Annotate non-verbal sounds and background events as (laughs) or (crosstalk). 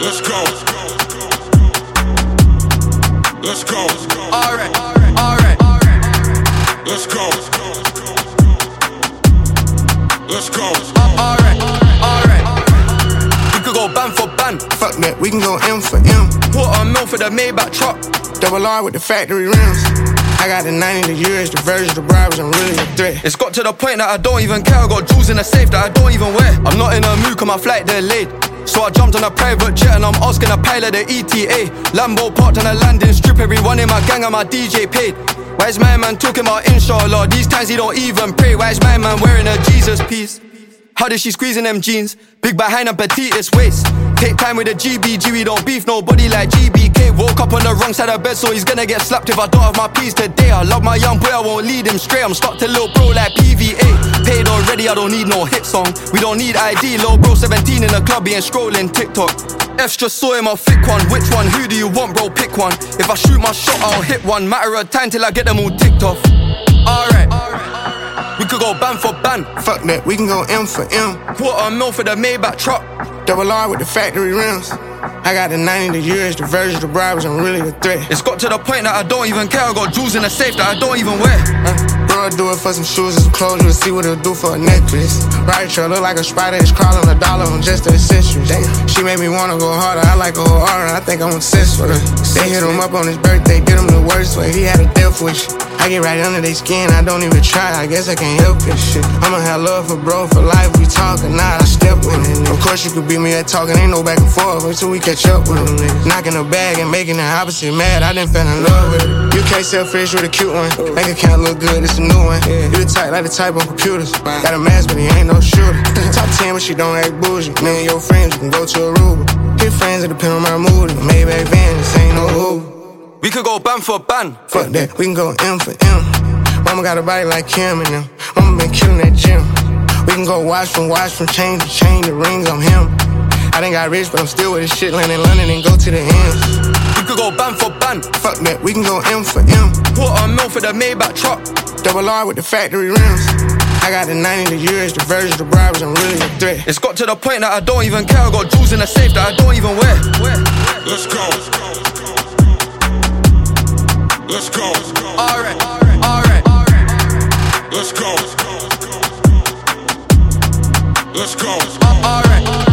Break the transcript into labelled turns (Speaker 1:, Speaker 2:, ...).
Speaker 1: Let's go. Let's go.
Speaker 2: Alright, alright.
Speaker 1: Let's go. Let's go.
Speaker 2: Alright, alright. We could go ban for ban.
Speaker 3: Fuck that, we can go M for M.
Speaker 2: Quarter mil for the Maybach truck.
Speaker 3: Double R with the factory rims. I got the 90, the years, the version, the bribes, I'm really a threat.
Speaker 2: It's got to the point that I don't even care. I got jewels in the safe that I don't even wear. I'm not in a mood, cause my flight, delayed. So I jumped on a private jet and I'm asking a pilot the ETA. Lambo parked on a landing strip, everyone in my gang and my DJ paid. Why is my man talking about inshallah? These times he don't even pray. Why is my man wearing a Jesus piece? How did she squeeze in them jeans? Big behind and petitest waist. Take time with the GBG, we don't beef nobody like GBK. Woke up on the wrong side of bed, so he's gonna get slapped if I don't have my peace today. I love my young boy, I won't lead him straight. I'm stuck to little bro like PVA. Paid I don't need no hit song. We don't need ID, Low bro 17 in the club, he ain't scrolling TikTok. F's just saw him, I'll flick one. Which one? Who do you want, bro? Pick one. If I shoot my shot, I'll hit one. Matter of time till I get them all ticked off. Alright. We could go ban for ban.
Speaker 3: Fuck that, we can go M for M.
Speaker 2: Quarter mil for the Maybach truck.
Speaker 3: Double R with the factory rims. I got the 90, the years, the version, the bribes, I'm really a threat.
Speaker 2: It's got to the point that I don't even care. I got jewels in the safe that I don't even wear.
Speaker 3: Uh, do it for some shoes and some clothes, you'll see what it'll do for a necklace. Right, you look like a spider, it's crawling a dollar on just the accessories. Damn. She made me wanna go harder, I like a whole aura, I think I'm obsessed with her. They hit him up on his birthday, did him the worst way, he had a death wish. I get right under their skin, I don't even try, I guess I can't help it. Shit. I'ma have love for bro for life, we talking, nah, I step with it. Of course, you could beat me at talking, ain't no back and forth until we catch up with them. Knocking the bag and making the opposite mad, I didn't fall in love with it. You can't sell fish with a cute one, make account look good, it's a new one. You the type like the type on computers. Got a mask, but he ain't no shooter. (laughs) Top 10, but she don't act bougie. Me and your friends, you can go to Hit friends, it depend on my mood. Maybach van, this ain't no Uber.
Speaker 2: We could go ban for ban.
Speaker 3: Fuck that, we can go M for M. Mama got a body like Kim and them. Mama been killing that gym. We can go watch from watch from chain to chain, the rings on him. I done got rich, but I'm still with this shit, land in London and go to the ends.
Speaker 2: We could go ban for ban.
Speaker 3: Fuck that, we can go M for M.
Speaker 2: Quarter mil for the Maybach truck.
Speaker 3: Double R with the factory rims. I got the 90, the years, the version, the bribes, I'm really a threat.
Speaker 2: It's got to the point that I don't even care. I got jewels in the safe that I don't even wear.
Speaker 1: Let's go. Let's go.
Speaker 2: Alright, alright.
Speaker 1: Let's go. Let's go.
Speaker 2: Alright,